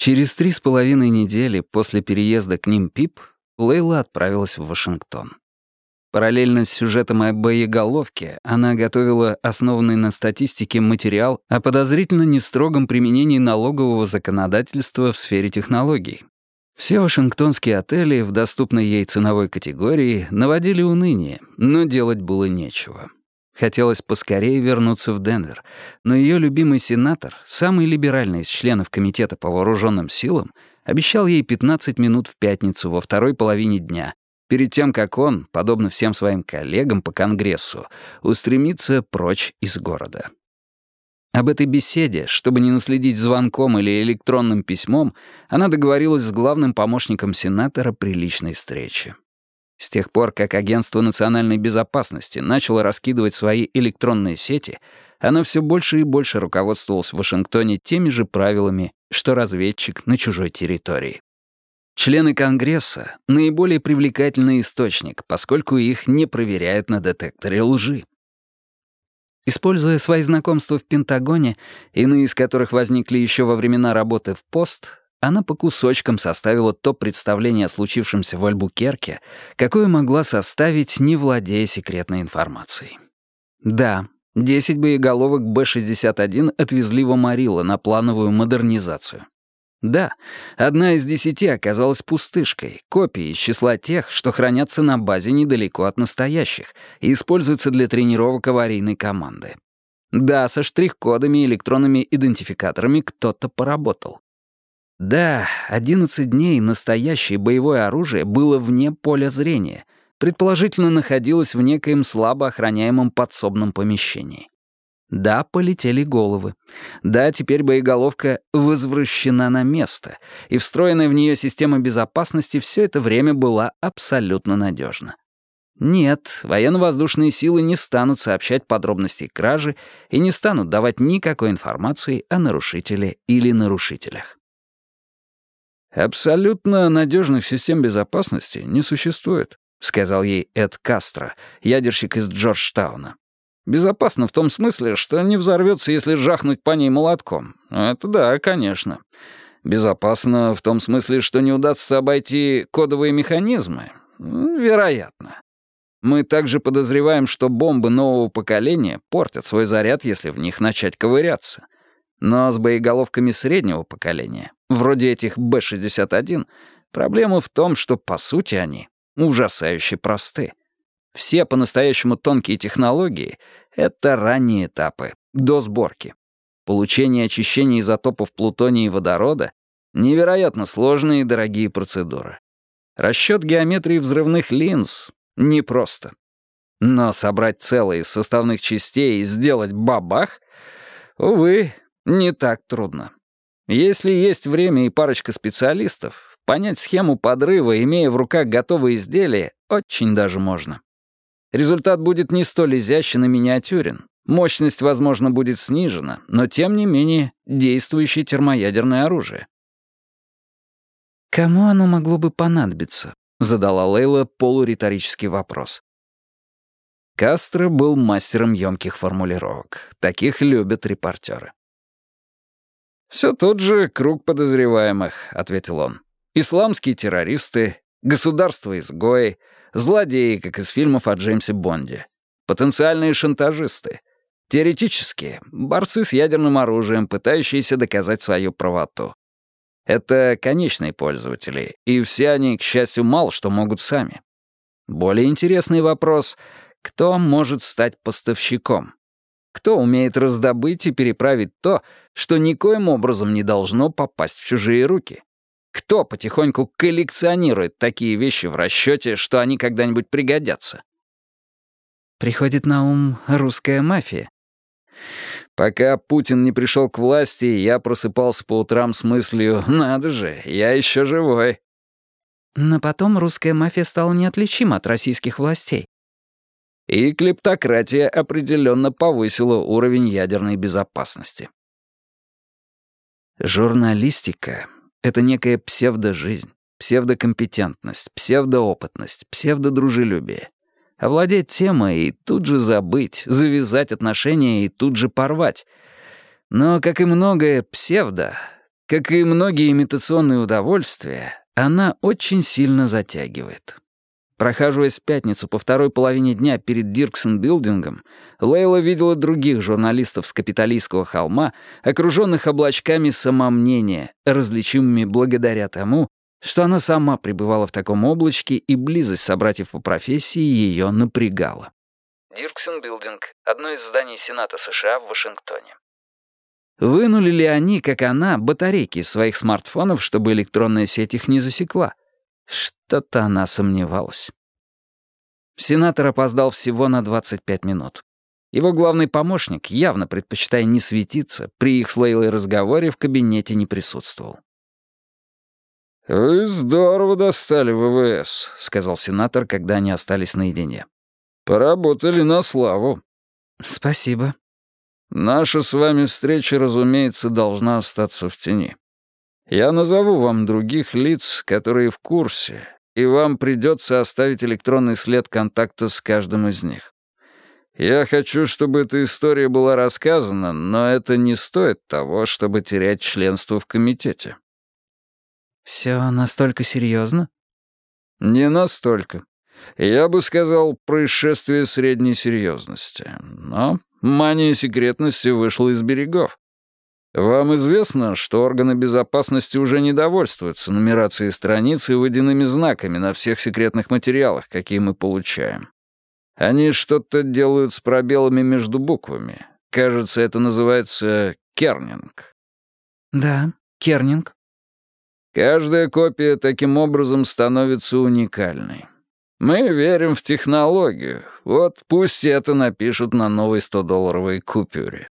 Через три с половиной недели после переезда к ним Пип, Лейла отправилась в Вашингтон. Параллельно с сюжетом о боеголовке она готовила основанный на статистике материал о подозрительно нестрогом применении налогового законодательства в сфере технологий. Все вашингтонские отели в доступной ей ценовой категории наводили уныние, но делать было нечего. Хотелось поскорее вернуться в Денвер, но ее любимый сенатор, самый либеральный из членов Комитета по вооруженным силам, обещал ей 15 минут в пятницу во второй половине дня, перед тем, как он, подобно всем своим коллегам по Конгрессу, устремится прочь из города. Об этой беседе, чтобы не наследить звонком или электронным письмом, она договорилась с главным помощником сенатора при личной встрече. С тех пор, как Агентство национальной безопасности начало раскидывать свои электронные сети, оно все больше и больше руководствовалось в Вашингтоне теми же правилами, что разведчик на чужой территории. Члены Конгресса — наиболее привлекательный источник, поскольку их не проверяют на детекторе лжи. Используя свои знакомства в Пентагоне, иные из которых возникли еще во времена работы в пост, она по кусочкам составила то представление о случившемся в Альбукерке, какое могла составить, не владея секретной информацией. Да, 10 боеголовок Б-61 отвезли в Амарило на плановую модернизацию. Да, одна из десяти оказалась пустышкой, копией из числа тех, что хранятся на базе недалеко от настоящих и используются для тренировок аварийной команды. Да, со штрих-кодами и электронными идентификаторами кто-то поработал. Да, 11 дней настоящее боевое оружие было вне поля зрения, предположительно находилось в некоем слабо охраняемом подсобном помещении. Да, полетели головы. Да, теперь боеголовка возвращена на место, и встроенная в нее система безопасности все это время была абсолютно надежна. Нет, военно-воздушные силы не станут сообщать подробности кражи и не станут давать никакой информации о нарушителе или нарушителях. «Абсолютно надежных систем безопасности не существует», — сказал ей Эд Кастро, ядерщик из Джорджтауна. «Безопасно в том смысле, что не взорвется, если жахнуть по ней молотком. Это да, конечно. Безопасно в том смысле, что не удастся обойти кодовые механизмы. Вероятно. Мы также подозреваем, что бомбы нового поколения портят свой заряд, если в них начать ковыряться. Но с боеголовками среднего поколения, вроде этих Б-61, проблема в том, что, по сути, они ужасающе просты. Все по-настоящему тонкие технологии — это ранние этапы, до сборки. Получение и очищение изотопов плутония и водорода — невероятно сложные и дорогие процедуры. Расчет геометрии взрывных линз — непросто. Но собрать целые из составных частей и сделать бабах — увы, не так трудно. Если есть время и парочка специалистов, понять схему подрыва, имея в руках готовые изделия, очень даже можно. Результат будет не столь изящен и миниатюрен. Мощность, возможно, будет снижена, но тем не менее действующее термоядерное оружие. «Кому оно могло бы понадобиться?» — задала Лейла полуриторический вопрос. Кастро был мастером емких формулировок. Таких любят репортеры. «Все тот же круг подозреваемых», — ответил он. «Исламские террористы, государства-изгои, злодеи, как из фильмов о Джеймсе Бонде, потенциальные шантажисты, теоретические борцы с ядерным оружием, пытающиеся доказать свою правоту. Это конечные пользователи, и все они, к счастью, мало что могут сами. Более интересный вопрос — кто может стать поставщиком? Кто умеет раздобыть и переправить то, что никоим образом не должно попасть в чужие руки? Кто потихоньку коллекционирует такие вещи в расчете, что они когда-нибудь пригодятся? Приходит на ум русская мафия. Пока Путин не пришел к власти, я просыпался по утрам с мыслью «надо же, я еще живой». Но потом русская мафия стала неотличима от российских властей. И клептократия определенно повысила уровень ядерной безопасности. Журналистика — это некая псевдожизнь, псевдокомпетентность, псевдоопытность, псевдодружелюбие. Овладеть темой и тут же забыть, завязать отношения и тут же порвать. Но, как и многое псевдо, Как и многие имитационные удовольствия, она очень сильно затягивает. Прохаживаясь в пятницу по второй половине дня перед Дирксон-билдингом, Лейла видела других журналистов с Капитолийского холма, окруженных облачками самомнения, различимыми благодаря тому, что она сама пребывала в таком облачке, и близость собратьев по профессии ее напрягала. Дирксон-билдинг — одно из зданий Сената США в Вашингтоне. Вынули ли они, как она, батарейки из своих смартфонов, чтобы электронная сеть их не засекла? Что-то она сомневалась. Сенатор опоздал всего на 25 минут. Его главный помощник, явно предпочитая не светиться, при их с Лейлой разговоре в кабинете не присутствовал. «Вы здорово достали ВВС», — сказал сенатор, когда они остались наедине. «Поработали на славу». «Спасибо». «Наша с вами встреча, разумеется, должна остаться в тени. Я назову вам других лиц, которые в курсе, и вам придется оставить электронный след контакта с каждым из них. Я хочу, чтобы эта история была рассказана, но это не стоит того, чтобы терять членство в комитете». «Все настолько серьезно?» «Не настолько. Я бы сказал, происшествие средней серьезности. Но мания секретности вышла из берегов. Вам известно, что органы безопасности уже не довольствуются нумерацией страниц и водяными знаками на всех секретных материалах, какие мы получаем. Они что-то делают с пробелами между буквами. Кажется, это называется кернинг. Да, кернинг. Каждая копия таким образом становится уникальной. Мы верим в технологию. Вот пусть это напишут на новой 100-долларовой купюре.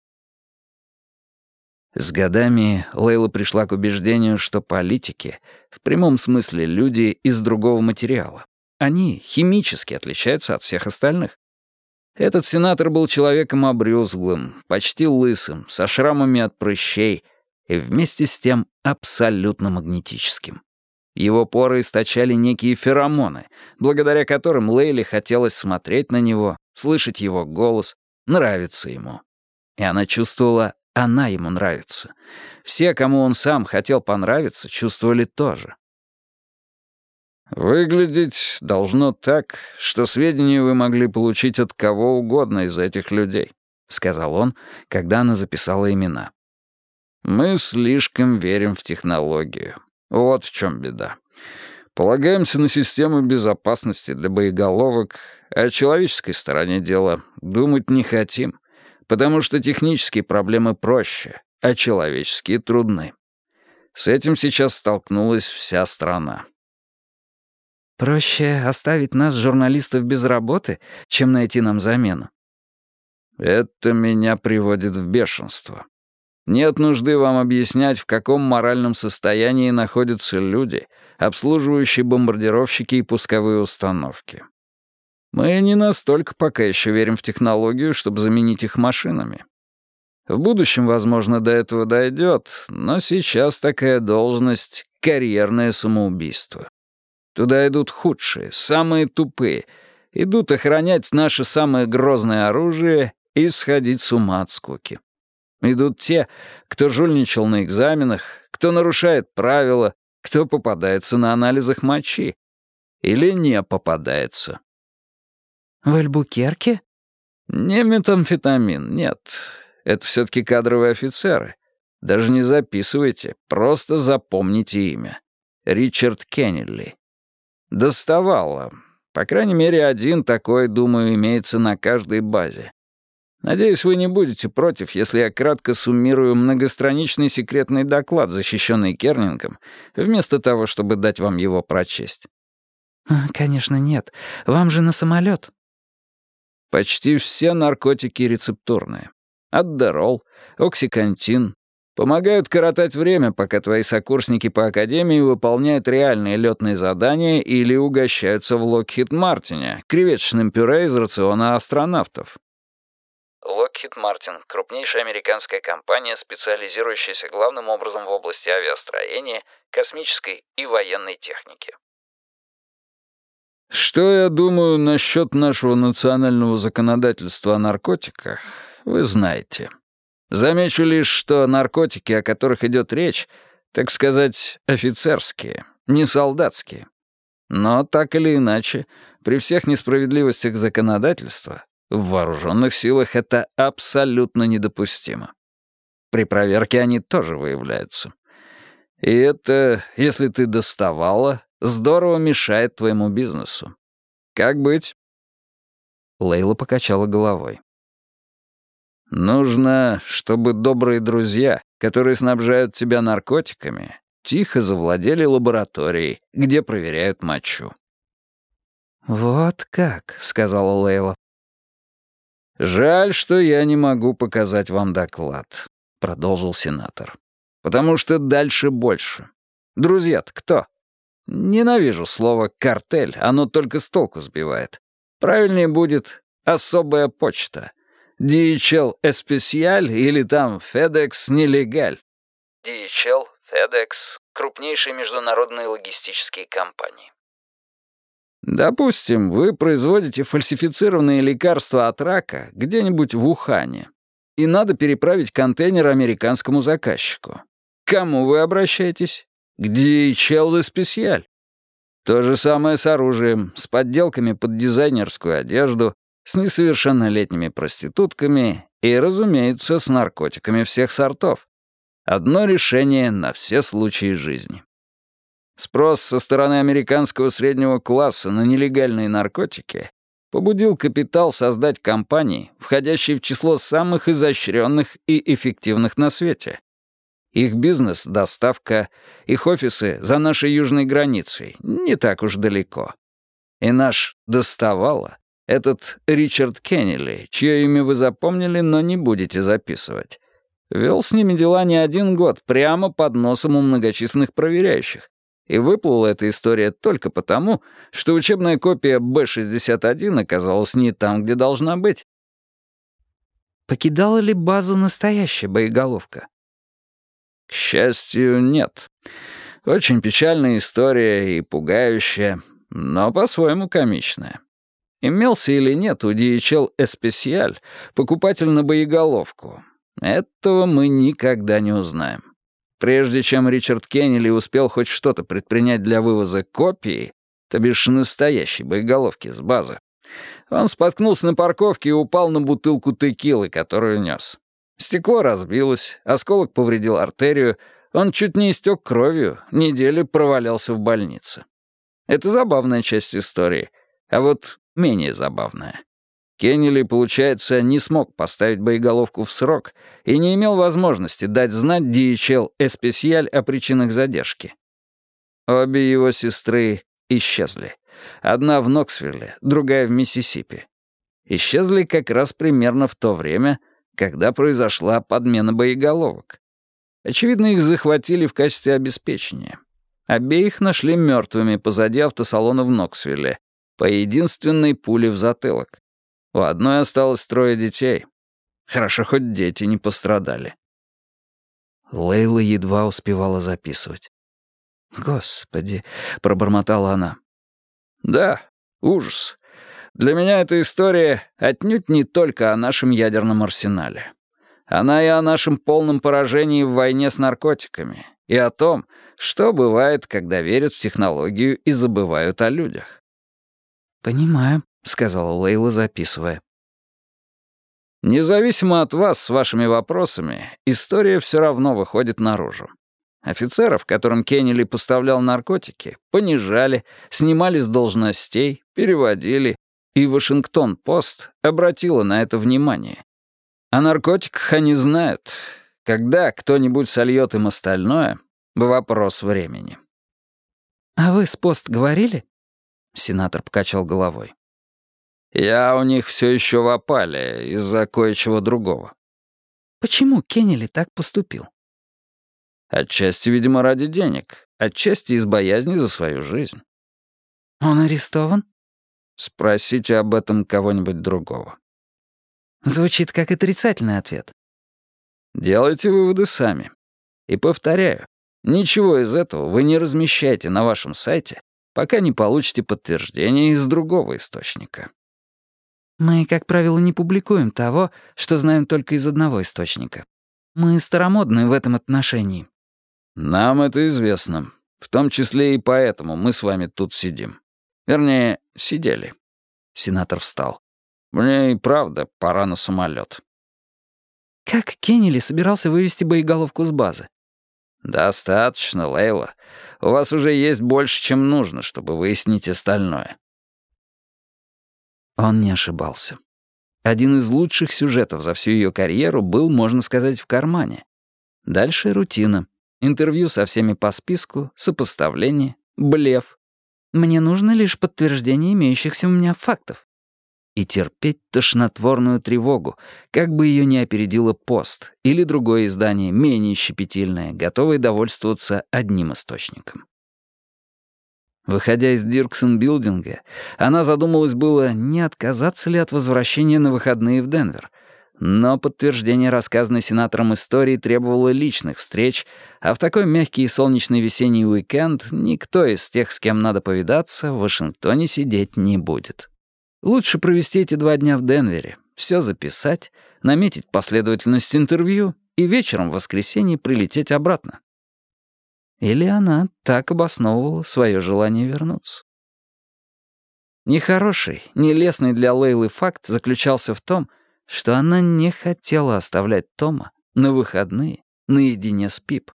С годами Лейла пришла к убеждению, что политики, в прямом смысле люди из другого материала, они химически отличаются от всех остальных. Этот сенатор был человеком обрюзглым, почти лысым, со шрамами от прыщей и вместе с тем абсолютно магнетическим. Его поры источали некие феромоны, благодаря которым Лейле хотелось смотреть на него, слышать его голос, нравиться ему. И она чувствовала, она ему нравится. Все, кому он сам хотел понравиться, чувствовали тоже. «Выглядеть должно так, что сведения вы могли получить от кого угодно из этих людей», — сказал он, когда она записала имена. «Мы слишком верим в технологию. Вот в чем беда. Полагаемся на систему безопасности для боеголовок, а о человеческой стороне дела думать не хотим, потому что технические проблемы проще, а человеческие трудны. С этим сейчас столкнулась вся страна. «Проще оставить нас, журналистов, без работы, чем найти нам замену?» «Это меня приводит в бешенство. Нет нужды вам объяснять, в каком моральном состоянии находятся люди, обслуживающие бомбардировщики и пусковые установки. Мы не настолько пока еще верим в технологию, чтобы заменить их машинами. В будущем, возможно, до этого дойдет, но сейчас такая должность — карьерное самоубийство. Туда идут худшие, самые тупые, идут охранять наше самое грозное оружие и сходить с ума от скуки. Идут те, кто жульничал на экзаменах, кто нарушает правила, кто попадается на анализах мочи. Или не попадается. В Альбукерке? Не метамфетамин, нет. Это все-таки кадровые офицеры. Даже не записывайте, просто запомните имя. Ричард Кеннелли. Доставало. По крайней мере, один такой, думаю, имеется на каждой базе. Надеюсь, вы не будете против, если я кратко суммирую многостраничный секретный доклад, защищенный Кернингом, вместо того, чтобы дать вам его прочесть. «Конечно, нет. Вам же на самолет. Почти все наркотики рецептурные. Аддерол, оксикантин. Помогают коротать время, пока твои сокурсники по академии выполняют реальные летные задания или угощаются в Локхит Мартине, креветочным пюре из рациона астронавтов. Lockheed Martin — крупнейшая американская компания, специализирующаяся главным образом в области авиастроения, космической и военной техники. Что я думаю насчет нашего национального законодательства о наркотиках, вы знаете. Замечу лишь, что наркотики, о которых идет речь, Так сказать, офицерские, не солдатские. Но так или иначе, при всех несправедливостях законодательства, в вооруженных силах это абсолютно недопустимо. При проверке они тоже выявляются. И это, если ты доставала, здорово мешает твоему бизнесу. Как быть?» Лейла покачала головой. «Нужно, чтобы добрые друзья, которые снабжают тебя наркотиками, тихо завладели лабораторией, где проверяют мочу». «Вот как», — сказала Лейла. «Жаль, что я не могу показать вам доклад», — продолжил сенатор. «Потому что дальше больше. Друзья-то кто? Ненавижу слово «картель», оно только с толку сбивает. Правильнее будет «особая почта». DHL Especial или там FedEx Нелегаль. DHL, FedEx — крупнейшие международные логистические компании. Допустим, вы производите фальсифицированные лекарства от рака где-нибудь в Ухане, и надо переправить контейнер американскому заказчику. К кому вы обращаетесь? К DHL Especial. То же самое с оружием, с подделками под дизайнерскую одежду, с несовершеннолетними проститутками и, разумеется, с наркотиками всех сортов. Одно решение на все случаи жизни. Спрос со стороны американского среднего класса на нелегальные наркотики побудил капитал создать компании, входящие в число самых изощренных и эффективных на свете. Их бизнес — доставка, их офисы за нашей южной границей, не так уж далеко. И наш «доставало» — этот Ричард Кеннелли, чье имя вы запомнили, но не будете записывать. Вел с ними дела не один год, прямо под носом у многочисленных проверяющих, и выплыла эта история только потому, что учебная копия Б-61 оказалась не там, где должна быть. Покидала ли базу настоящая боеголовка? К счастью, нет. Очень печальная история и пугающая, но по-своему комичная. Имелся или нет у DHL Especial покупатель на боеголовку. Этого мы никогда не узнаем. Прежде чем Ричард Кеннелли успел хоть что-то предпринять для вывоза копии, то бишь настоящей боеголовки с базы, он споткнулся на парковке и упал на бутылку текилы, которую нес. Стекло разбилось, осколок повредил артерию, он чуть не истек кровью, неделю провалялся в больнице. Это забавная часть истории, а вот менее забавная. Кеннели, получается, не смог поставить боеголовку в срок и не имел возможности дать знать DHL Especial о причинах задержки. Обе его сестры исчезли. Одна в Ноксвилле, другая в Миссисипи. Исчезли как раз примерно в то время, когда произошла подмена боеголовок. Очевидно, их захватили в качестве обеспечения. Обеих нашли мертвыми позади автосалона в Ноксвилле, по единственной пуле в затылок. У одной осталось трое детей. Хорошо, хоть дети не пострадали. Лейла едва успевала записывать. «Господи», — пробормотала она. «Да, ужас. Для меня эта история отнюдь не только о нашем ядерном арсенале. Она и о нашем полном поражении в войне с наркотиками, и о том, что бывает, когда верят в технологию и забывают о людях». «Понимаю», — сказала Лейла, записывая. «Независимо от вас с вашими вопросами, история все равно выходит наружу. Офицеров, которым Кеннели поставлял наркотики, понижали, снимали с должностей, переводили, и Вашингтон-Пост обратила на это внимание. О наркотиках они знают. Когда кто-нибудь сольет им остальное — вопрос времени. «А вы с Пост говорили?» Сенатор покачал головой. Я у них все еще в опале из-за кое-чего другого. Почему Кеннели так поступил? Отчасти, видимо, ради денег, отчасти из боязни за свою жизнь. Он арестован? Спросите об этом кого-нибудь другого. Звучит как отрицательный ответ. Делайте выводы сами. И повторяю, ничего из этого вы не размещаете на вашем сайте, пока не получите подтверждение из другого источника. Мы, как правило, не публикуем того, что знаем только из одного источника. Мы старомодны в этом отношении. «Нам это известно. В том числе и поэтому мы с вами тут сидим. Вернее, сидели». Сенатор встал. «Мне и правда пора на самолет. «Как Кеннели собирался вывести боеголовку с базы?» «Достаточно, Лейла. У вас уже есть больше, чем нужно, чтобы выяснить остальное». Он не ошибался. Один из лучших сюжетов за всю ее карьеру был, можно сказать, в кармане. Дальше рутина. Интервью со всеми по списку, сопоставление, блеф. Мне нужно лишь подтверждение имеющихся у меня фактов. И терпеть тошнотворную тревогу, как бы ее ни опередило пост или другое издание, менее щепетильное, готовое довольствоваться одним источником. Выходя из Дирксон-билдинга, она задумалась было, не отказаться ли от возвращения на выходные в Денвер. Но подтверждение рассказанной сенатором истории требовало личных встреч, а в такой мягкий и солнечный весенний уикенд никто из тех, с кем надо повидаться, в Вашингтоне сидеть не будет. Лучше провести эти два дня в Денвере, все записать, наметить последовательность интервью и вечером в воскресенье прилететь обратно. Или она так обосновывала свое желание вернуться. Нехороший, нелестный для Лейлы факт заключался в том, что она не хотела оставлять Тома на выходные наедине с Пип.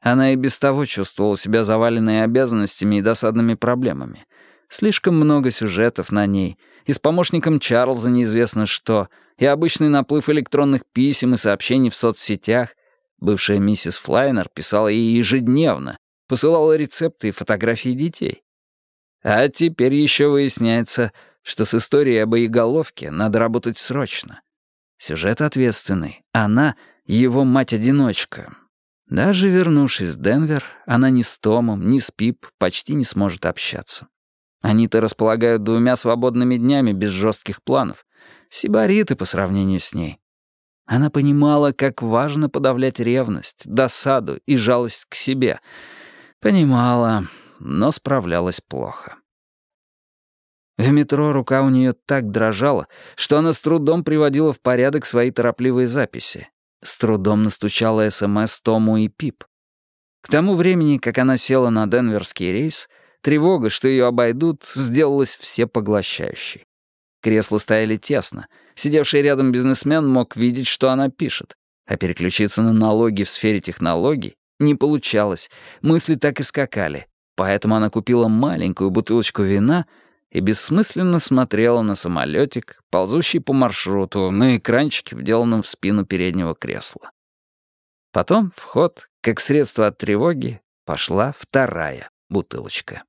Она и без того чувствовала себя заваленной обязанностями и досадными проблемами. Слишком много сюжетов на ней, и с помощником Чарльза неизвестно что, и обычный наплыв электронных писем и сообщений в соцсетях, Бывшая миссис Флайнер писала ей ежедневно, посылала рецепты и фотографии детей. А теперь еще выясняется, что с историей о боеголовке надо работать срочно. Сюжет ответственный. Она — его мать-одиночка. Даже вернувшись в Денвер, она ни с Томом, ни с Пип почти не сможет общаться. Они-то располагают двумя свободными днями без жестких планов. Сибариты по сравнению с ней. Она понимала, как важно подавлять ревность, досаду и жалость к себе. Понимала, но справлялась плохо. В метро рука у нее так дрожала, что она с трудом приводила в порядок свои торопливые записи. С трудом настучала СМС Тому и Пип. К тому времени, как она села на денверский рейс, тревога, что ее обойдут, сделалась всепоглощающей. Кресла стояли тесно. Сидевший рядом бизнесмен мог видеть, что она пишет. А переключиться на налоги в сфере технологий не получалось. Мысли так и скакали. Поэтому она купила маленькую бутылочку вина и бессмысленно смотрела на самолетик, ползущий по маршруту, на экранчике, вделанном в спину переднего кресла. Потом в ход, как средство от тревоги, пошла вторая бутылочка.